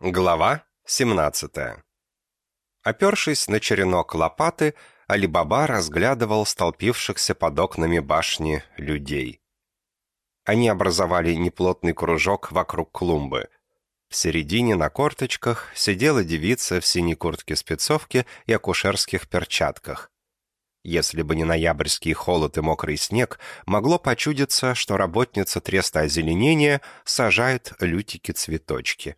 Глава 17 Опершись на черенок лопаты, Алибаба разглядывал столпившихся под окнами башни людей. Они образовали неплотный кружок вокруг клумбы. В середине на корточках сидела девица в синей куртке-спецовке и акушерских перчатках. Если бы не ноябрьский холод и мокрый снег, могло почудиться, что работница треста озеленения сажает лютики-цветочки.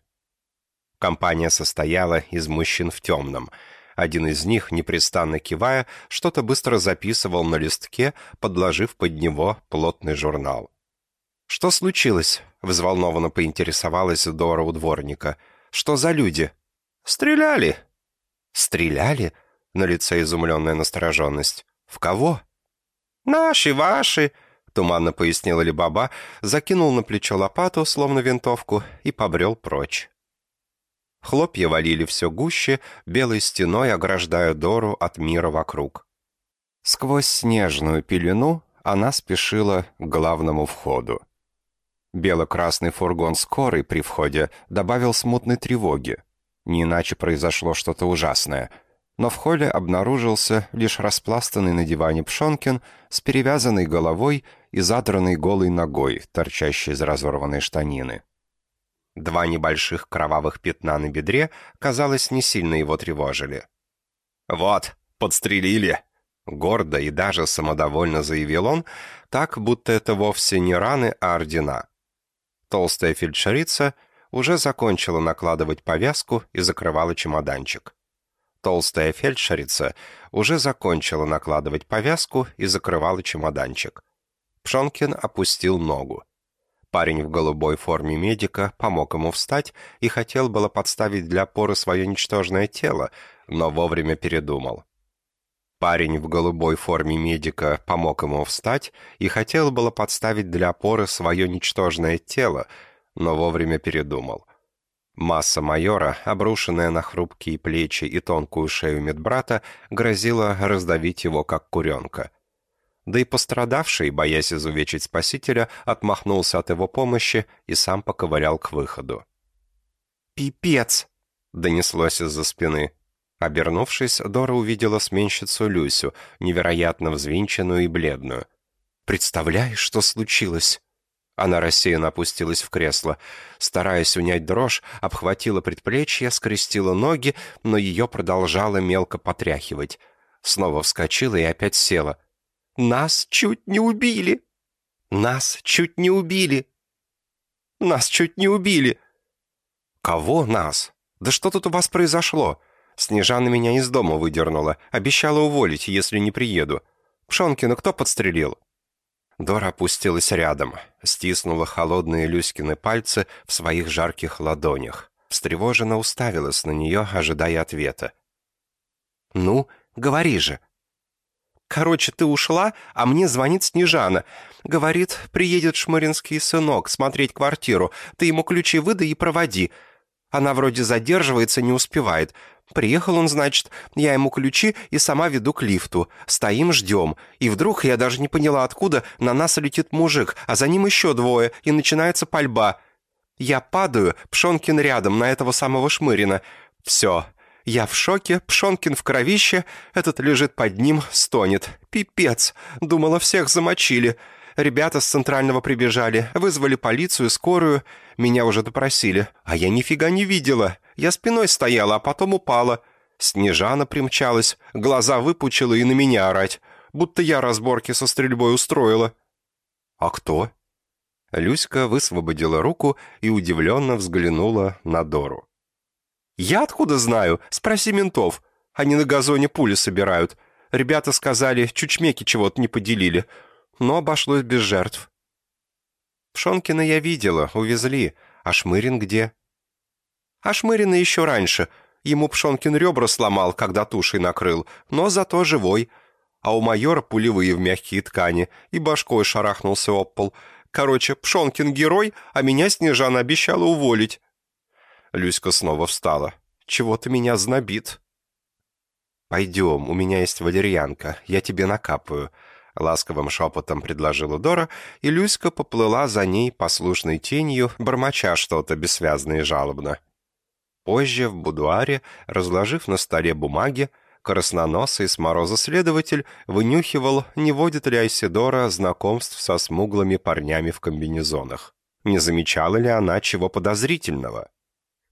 Компания состояла из мужчин в темном. Один из них, непрестанно кивая, что-то быстро записывал на листке, подложив под него плотный журнал. «Что случилось?» — взволнованно поинтересовалась Дора у дворника. «Что за люди?» «Стреляли». «Стреляли?» — на лице изумленная настороженность. «В кого?» «Наши, ваши», — туманно пояснила Либаба, закинул на плечо лопату, словно винтовку, и побрел прочь. Хлопья валили все гуще, белой стеной ограждая Дору от мира вокруг. Сквозь снежную пелену она спешила к главному входу. Бело-красный фургон скорой при входе добавил смутной тревоги. Не иначе произошло что-то ужасное. Но в холле обнаружился лишь распластанный на диване Пшонкин с перевязанной головой и задранной голой ногой, торчащей из разорванной штанины. Два небольших кровавых пятна на бедре, казалось, не сильно его тревожили. «Вот, подстрелили!» Гордо и даже самодовольно заявил он, так, будто это вовсе не раны, а ордена. Толстая фельдшерица уже закончила накладывать повязку и закрывала чемоданчик. Толстая фельдшерица уже закончила накладывать повязку и закрывала чемоданчик. Пшонкин опустил ногу. Парень в голубой форме медика помог ему встать и хотел было подставить для опоры свое ничтожное тело, но вовремя передумал. Парень в голубой форме медика помог ему встать и хотел было подставить для опоры свое ничтожное тело, но вовремя передумал. Масса майора, обрушенная на хрупкие плечи и тонкую шею медбрата, грозила раздавить его, как куренка. Да и пострадавший, боясь изувечить спасителя, отмахнулся от его помощи и сам поковырял к выходу. «Пипец!» — донеслось из-за спины. Обернувшись, Дора увидела сменщицу Люсю, невероятно взвинченную и бледную. «Представляешь, что случилось?» Она рассеянно опустилась в кресло. Стараясь унять дрожь, обхватила предплечье, скрестила ноги, но ее продолжало мелко потряхивать. Снова вскочила и опять села — нас чуть не убили! Нас чуть не убили! Нас чуть не убили!» «Кого нас? Да что тут у вас произошло?» Снежана меня из дома выдернула. Обещала уволить, если не приеду. Пшонкина кто подстрелил?» Дора опустилась рядом, стиснула холодные Люськины пальцы в своих жарких ладонях. Встревоженно уставилась на нее, ожидая ответа. «Ну, говори же!» Короче, ты ушла, а мне звонит Снежана. Говорит, приедет шмыринский сынок смотреть квартиру. Ты ему ключи выдай и проводи. Она вроде задерживается, не успевает. Приехал он, значит, я ему ключи и сама веду к лифту. Стоим, ждем. И вдруг, я даже не поняла, откуда, на нас летит мужик, а за ним еще двое, и начинается пальба. Я падаю, Пшонкин рядом, на этого самого Шмырина. Все, я в шоке, Пшонкин в кровище, этот лежит под ним, стонет. Пипец, думала, всех замочили. Ребята с центрального прибежали, вызвали полицию, скорую. Меня уже допросили. А я нифига не видела. Я спиной стояла, а потом упала. Снежана примчалась, глаза выпучила и на меня орать. Будто я разборки со стрельбой устроила. «А кто?» Люська высвободила руку и удивленно взглянула на Дору. «Я откуда знаю? Спроси ментов. Они на газоне пули собирают. Ребята сказали, чучмеки чего-то не поделили. Но обошлось без жертв». «Пшонкина я видела, увезли. А Шмырин где?» «А Шмырина еще раньше. Ему Пшонкин ребра сломал, когда тушей накрыл, но зато живой. А у майора пулевые в мягкие ткани, и башкой шарахнулся об пол. Короче, Пшонкин герой, а меня Снежана обещала уволить. Люська снова встала. «Чего-то меня знобит». «Пойдем, у меня есть валерьянка, я тебе накапаю», — ласковым шепотом предложила Дора, и Люська поплыла за ней послушной тенью, бормоча что-то бессвязно и жалобно. Позже, в будуаре, разложив на столе бумаги, красноносый с мороза следователь вынюхивал, не водит ли Айсидора знакомств со смуглыми парнями в комбинезонах. Не замечала ли она чего подозрительного?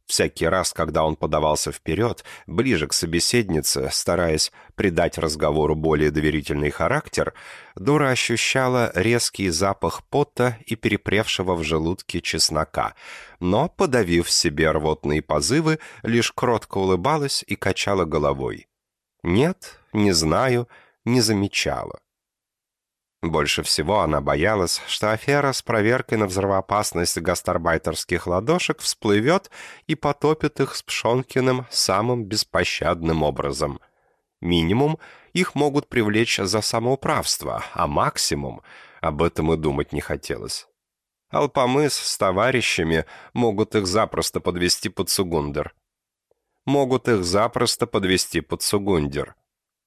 Всякий раз, когда он подавался вперед, ближе к собеседнице, стараясь придать разговору более доверительный характер, Дора ощущала резкий запах пота и перепревшего в желудке чеснока, но, подавив себе рвотные позывы, лишь кротко улыбалась и качала головой. «Нет, не знаю, не замечала». Больше всего она боялась, что афера с проверкой на взрывоопасность гастарбайтерских ладошек всплывет и потопит их с Пшонкиным самым беспощадным образом. Минимум, их могут привлечь за самоуправство, а максимум, об этом и думать не хотелось. Алпамыс с товарищами могут их запросто подвести под Сугундер. Могут их запросто подвести под Сугундер.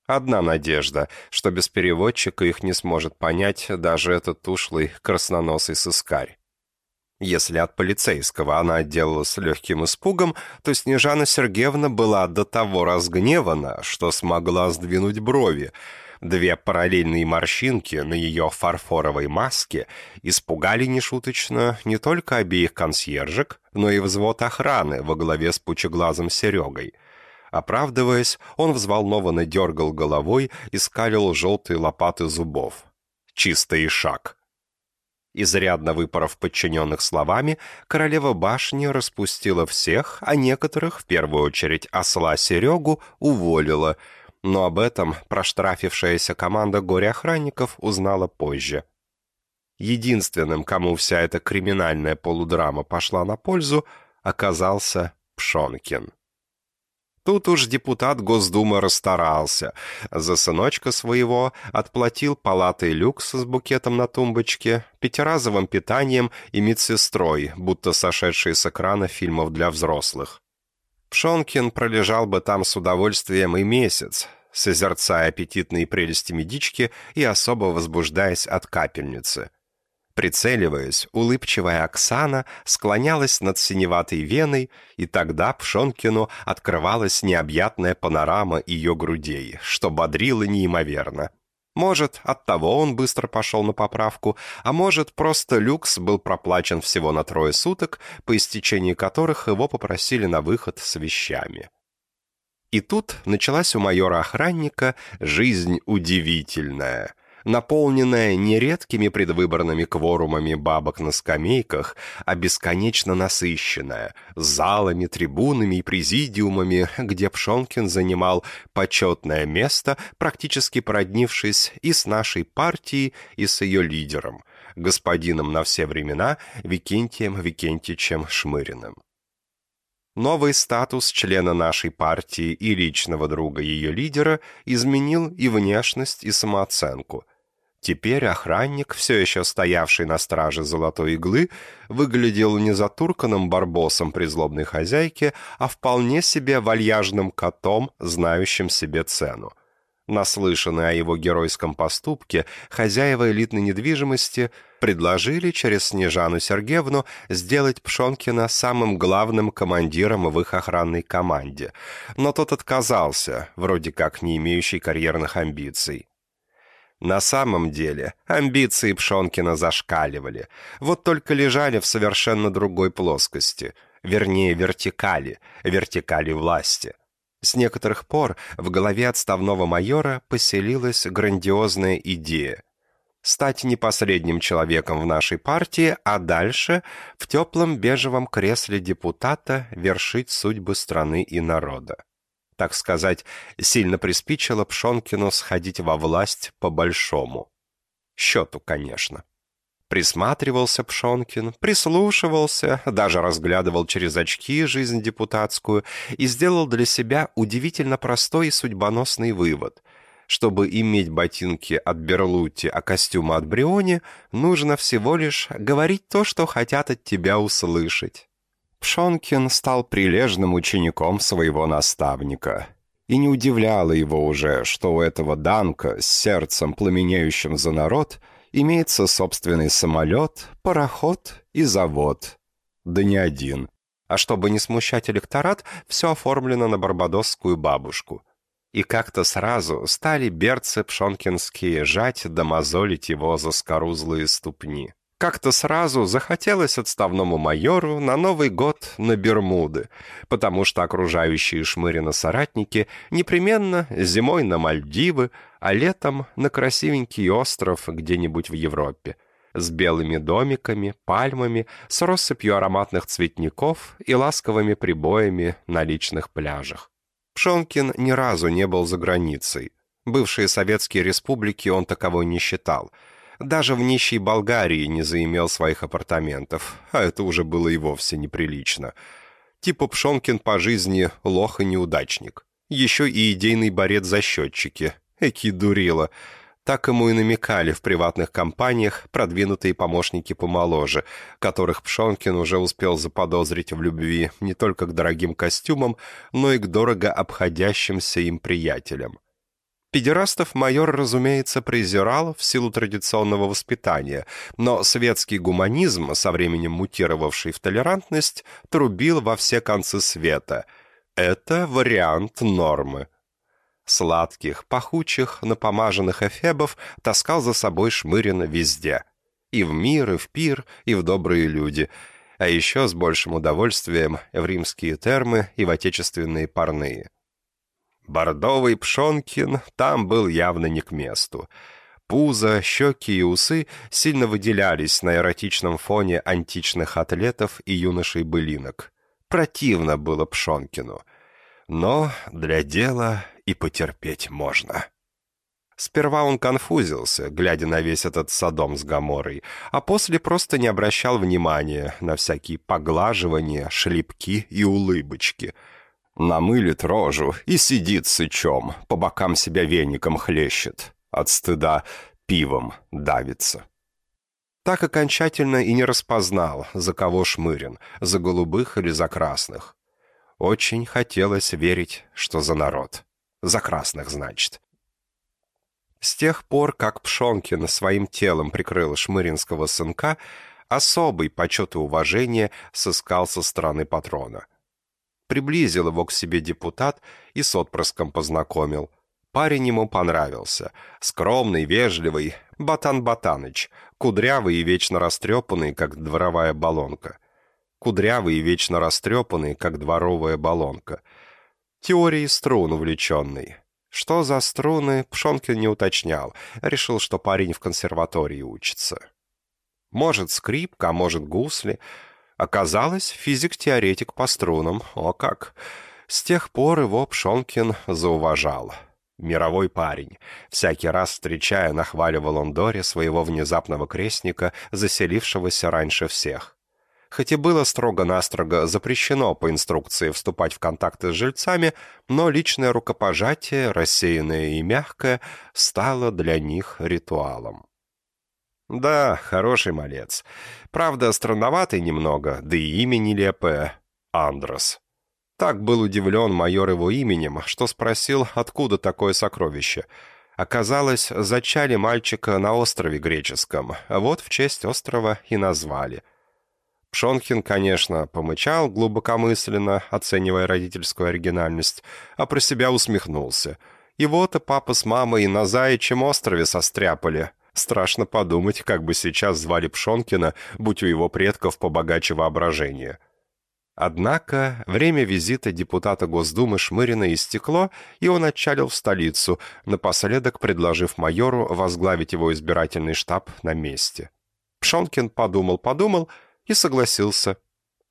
Одна надежда, что без переводчика их не сможет понять даже этот ушлый красноносый сыскарь. Если от полицейского она отделалась легким испугом, то Снежана Сергеевна была до того разгневана, что смогла сдвинуть брови. Две параллельные морщинки на ее фарфоровой маске испугали нешуточно не только обеих консьержек, но и взвод охраны во главе с пучеглазым Серегой — Оправдываясь, он взволнованно дергал головой и скалил желтые лопаты зубов. Чистый шаг. Изрядно выпоров подчиненных словами, королева башни распустила всех, а некоторых, в первую очередь осла Серегу, уволила, но об этом проштрафившаяся команда горе-охранников узнала позже. Единственным, кому вся эта криминальная полудрама пошла на пользу, оказался Пшонкин. Тут уж депутат Госдумы расстарался. За сыночка своего отплатил палатой люкс с букетом на тумбочке, пятиразовым питанием и медсестрой, будто сошедшей с экрана фильмов для взрослых. Пшонкин пролежал бы там с удовольствием и месяц, созерцая аппетитные прелести медички и особо возбуждаясь от капельницы. Прицеливаясь, улыбчивая Оксана склонялась над синеватой веной, и тогда Пшонкину открывалась необъятная панорама ее грудей, что бодрило неимоверно. Может, оттого он быстро пошел на поправку, а может, просто люкс был проплачен всего на трое суток, по истечении которых его попросили на выход с вещами. И тут началась у майора-охранника жизнь удивительная — наполненная не редкими предвыборными кворумами бабок на скамейках, а бесконечно насыщенная, залами, трибунами и президиумами, где Пшонкин занимал почетное место, практически породнившись и с нашей партией, и с ее лидером, господином на все времена Викентием Викентичем Шмыриным. Новый статус члена нашей партии и личного друга ее лидера изменил и внешность, и самооценку. Теперь охранник, все еще стоявший на страже золотой иглы, выглядел не затурканным барбосом призлобной хозяйки, а вполне себе вальяжным котом, знающим себе цену. Наслышанные о его геройском поступке, хозяева элитной недвижимости предложили через Снежану Сергеевну сделать Пшонкина самым главным командиром в их охранной команде, но тот отказался, вроде как не имеющий карьерных амбиций. На самом деле, амбиции Пшонкина зашкаливали, вот только лежали в совершенно другой плоскости, вернее, вертикали, вертикали власти. С некоторых пор в голове отставного майора поселилась грандиозная идея стать не последним человеком в нашей партии, а дальше в теплом бежевом кресле депутата вершить судьбы страны и народа так сказать, сильно приспичило Пшонкину сходить во власть по-большому. Счету, конечно. Присматривался Пшонкин, прислушивался, даже разглядывал через очки жизнь депутатскую и сделал для себя удивительно простой и судьбоносный вывод. Чтобы иметь ботинки от Берлути, а костюмы от Бриони, нужно всего лишь говорить то, что хотят от тебя услышать. Пшонкин стал прилежным учеником своего наставника. И не удивляло его уже, что у этого Данка с сердцем, пламенеющим за народ, имеется собственный самолет, пароход и завод. Да не один, А чтобы не смущать электорат, все оформлено на барбадосскую бабушку. И как-то сразу стали берцы пшонкинские жать да мозолить его за скорузлые ступни. Как-то сразу захотелось отставному майору на Новый год на Бермуды, потому что окружающие Шмырина соратники непременно зимой на Мальдивы, а летом на красивенький остров где-нибудь в Европе с белыми домиками, пальмами, с россыпью ароматных цветников и ласковыми прибоями на личных пляжах. Пшонкин ни разу не был за границей. Бывшие советские республики он таковой не считал – даже в нищей Болгарии не заимел своих апартаментов, а это уже было и вовсе неприлично. Типа Пшонкин по жизни лох и неудачник. Еще и идейный борец за счетчики. Эки дурила. Так ему и намекали в приватных компаниях продвинутые помощники помоложе, которых Пшонкин уже успел заподозрить в любви не только к дорогим костюмам, но и к дорого обходящимся им приятелям. Педерастов майор, разумеется, презирал в силу традиционного воспитания, но светский гуманизм, со временем мутировавший в толерантность, трубил во все концы света. Это вариант нормы. Сладких, пахучих, напомаженных эфебов таскал за собой Шмырина везде. И в мир, и в пир, и в добрые люди. А еще с большим удовольствием в римские термы и в отечественные парные. Бордовый Пшонкин там был явно не к месту. Пузо, щеки и усы сильно выделялись на эротичном фоне античных атлетов и юношей-былинок. Противно было Пшонкину. Но для дела и потерпеть можно. Сперва он конфузился, глядя на весь этот садом с Гаморой, а после просто не обращал внимания на всякие поглаживания, шлепки и улыбочки — намылит рожу и сидит сычом, по бокам себя веником хлещет, от стыда пивом давится. Так окончательно и не распознал, за кого Шмырин, за голубых или за красных. Очень хотелось верить, что за народ. За красных, значит. С тех пор, как Пшонкин своим телом прикрыл шмыринского сынка, особый почет и уважение сыскал со стороны патрона приблизил его к себе депутат и с отпрыском познакомил. Парень ему понравился. Скромный, вежливый, Батан Батаныч, кудрявый и вечно растрепанный, как дворовая баллонка. Кудрявый и вечно растрепанный, как дворовая баллонка. Теорией струн увлеченный. Что за струны, Пшонкин не уточнял. Решил, что парень в консерватории учится. Может, скрипка, а может, гусли — Оказалось, физик-теоретик по струнам. О как! С тех пор его Пшонкин зауважал. Мировой парень. Всякий раз встречая, нахваливал он Доре своего внезапного крестника, заселившегося раньше всех. Хоть и было строго-настрого запрещено по инструкции вступать в контакты с жильцами, но личное рукопожатие, рассеянное и мягкое, стало для них ритуалом. Да, хороший малец. Правда, странноватый немного, да и имя нелепое. Андрос. Так был удивлен майор его именем, что спросил, откуда такое сокровище. Оказалось, зачали мальчика на острове греческом, вот в честь острова и назвали. Пшонхин, конечно, помычал глубокомысленно, оценивая родительскую оригинальность, а про себя усмехнулся. Его-то папа с мамой на Заячьем острове состряпали, Страшно подумать, как бы сейчас звали Пшонкина, будь у его предков побогаче воображения. Однако время визита депутата Госдумы Шмырина истекло, и он отчалил в столицу, напоследок предложив майору возглавить его избирательный штаб на месте. Пшонкин подумал-подумал и согласился.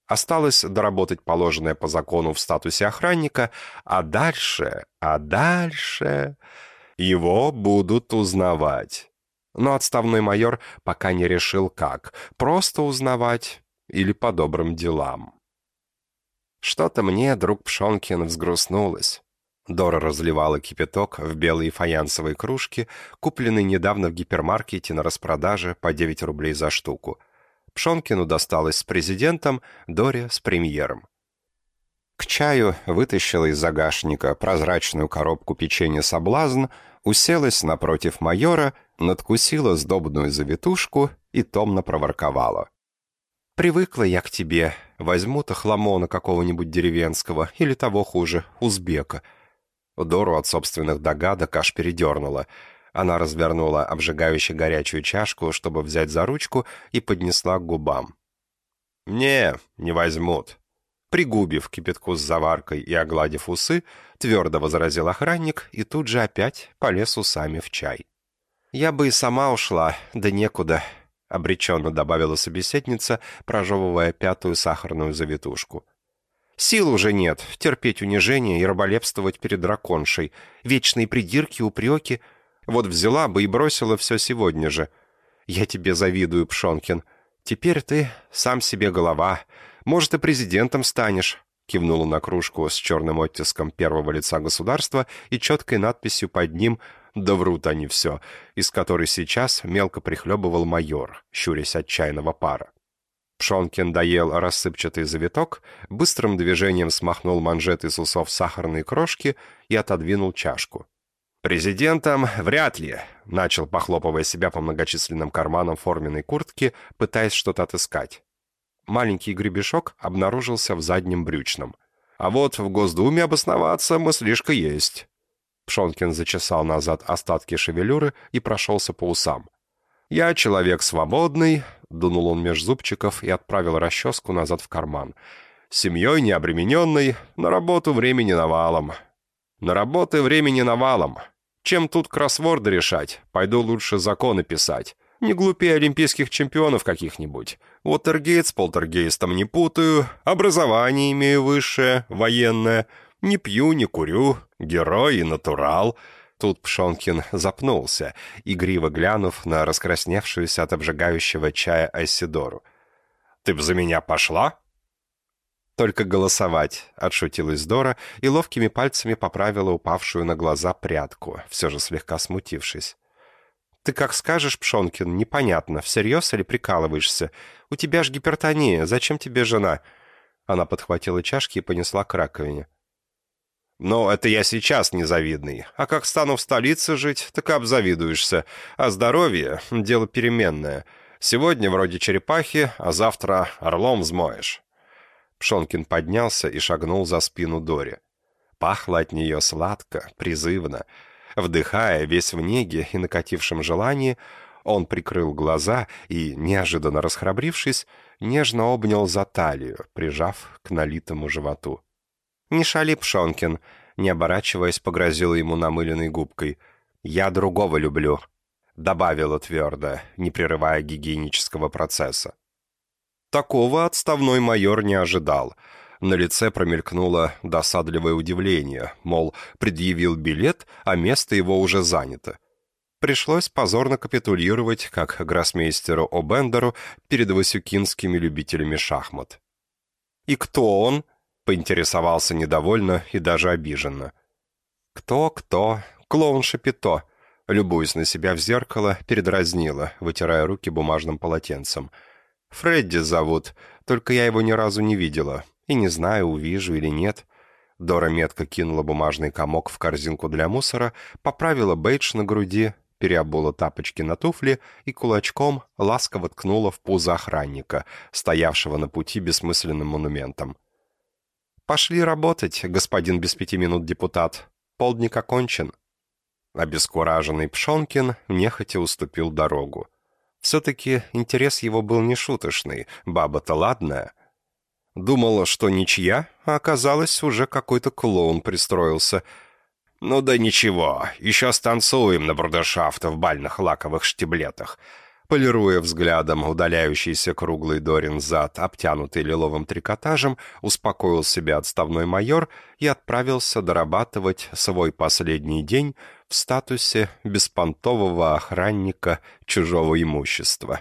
Осталось доработать положенное по закону в статусе охранника, а дальше, а дальше... Его будут узнавать. Но отставной майор пока не решил как. Просто узнавать или по добрым делам. Что-то мне, друг Пшонкин, взгрустнулось. Дора разливала кипяток в белые фаянсовые кружки, купленные недавно в гипермаркете на распродаже по 9 рублей за штуку. Пшонкину досталось с президентом, Доре с премьером. К чаю вытащила из загашника прозрачную коробку печенья «Соблазн», уселась напротив майора, надкусила сдобную завитушку и томно проворковала. «Привыкла я к тебе, Возьмут охламона какого-нибудь деревенского или того хуже, узбека. Дору от собственных догадок аж передернула. Она развернула обжигающе горячую чашку, чтобы взять за ручку, и поднесла к губам. «Не, не возьмут». Пригубив кипятку с заваркой и огладив усы, твердо возразил охранник и тут же опять полез усами в чай. «Я бы и сама ушла, да некуда», — обреченно добавила собеседница, прожевывая пятую сахарную завитушку. «Сил уже нет терпеть унижение и раболепствовать перед драконшей, вечные придирки, упреки. Вот взяла бы и бросила все сегодня же. Я тебе завидую, Пшонкин. Теперь ты сам себе голова. Может, и президентом станешь», — кивнула на кружку с черным оттиском первого лица государства и четкой надписью под ним да врут они все, из которой сейчас мелко прихлебывал майор, щурясь от чайного пара. Пшонкин доел рассыпчатый завиток, быстрым движением смахнул манжет из усов сахарной крошки и отодвинул чашку. «Президентом вряд ли», — начал, похлопывая себя по многочисленным карманам форменной куртки, пытаясь что-то отыскать. Маленький гребешок обнаружился в заднем брючном. «А вот в Госдуме обосноваться мыслишка есть». Пшонкин зачесал назад остатки шевелюры и прошелся по усам. «Я человек свободный», — дунул он меж зубчиков и отправил расческу назад в карман. «Семьей не обремененный, на работу времени навалом». «На работы времени навалом. Чем тут кроссворды решать? Пойду лучше законы писать. Не глупее олимпийских чемпионов каких-нибудь. Уотергейт с полтергейстом не путаю, образование имею высшее, военное». Не пью, не курю, герой и натурал». Тут Пшонкин запнулся, игриво глянув на раскрасневшуюся от обжигающего чая Айсидору. «Ты б за меня пошла?» «Только голосовать», — отшутилась Дора и ловкими пальцами поправила упавшую на глаза прядку, все же слегка смутившись. «Ты как скажешь, Пшонкин, непонятно, всерьез или прикалываешься? У тебя ж гипертония, зачем тебе жена?» Она подхватила чашки и понесла к раковине. Но это я сейчас незавидный. А как стану в столице жить, так обзавидуешься. А здоровье — дело переменное. Сегодня вроде черепахи, а завтра орлом взмоешь». Пшонкин поднялся и шагнул за спину Дори. Пахло от нее сладко, призывно. Вдыхая, весь в неге и накатившем желании, он прикрыл глаза и, неожиданно расхрабрившись, нежно обнял за талию, прижав к налитому животу. «Не шали, Пшонкин», — не оборачиваясь, погрозила ему намыленной губкой. «Я другого люблю», — добавила твердо, не прерывая гигиенического процесса. Такого отставной майор не ожидал. На лице промелькнуло досадливое удивление, мол, предъявил билет, а место его уже занято. Пришлось позорно капитулировать, как гроссмейстеру О'Бендеру перед васюкинскими любителями шахмат. «И кто он?» поинтересовался недовольно и даже обиженно. «Кто-кто? Клоун Шапито», любуясь на себя в зеркало, передразнила, вытирая руки бумажным полотенцем. «Фредди зовут, только я его ни разу не видела, и не знаю, увижу или нет». Дора метко кинула бумажный комок в корзинку для мусора, поправила бейдж на груди, переобула тапочки на туфли и кулачком ласково ткнула в пузо охранника, стоявшего на пути бессмысленным монументом. «Пошли работать, господин без пяти минут депутат. Полдник окончен». Обескураженный Пшонкин нехотя уступил дорогу. Все-таки интерес его был нешуточный, баба-то ладная. Думала, что ничья, а оказалось, уже какой-то клоун пристроился. «Ну да ничего, еще станцуем на брудершафта в бальных лаковых штиблетах», Полируя взглядом удаляющийся круглый Дорин зад, обтянутый лиловым трикотажем, успокоил себя отставной майор и отправился дорабатывать свой последний день в статусе беспонтового охранника чужого имущества.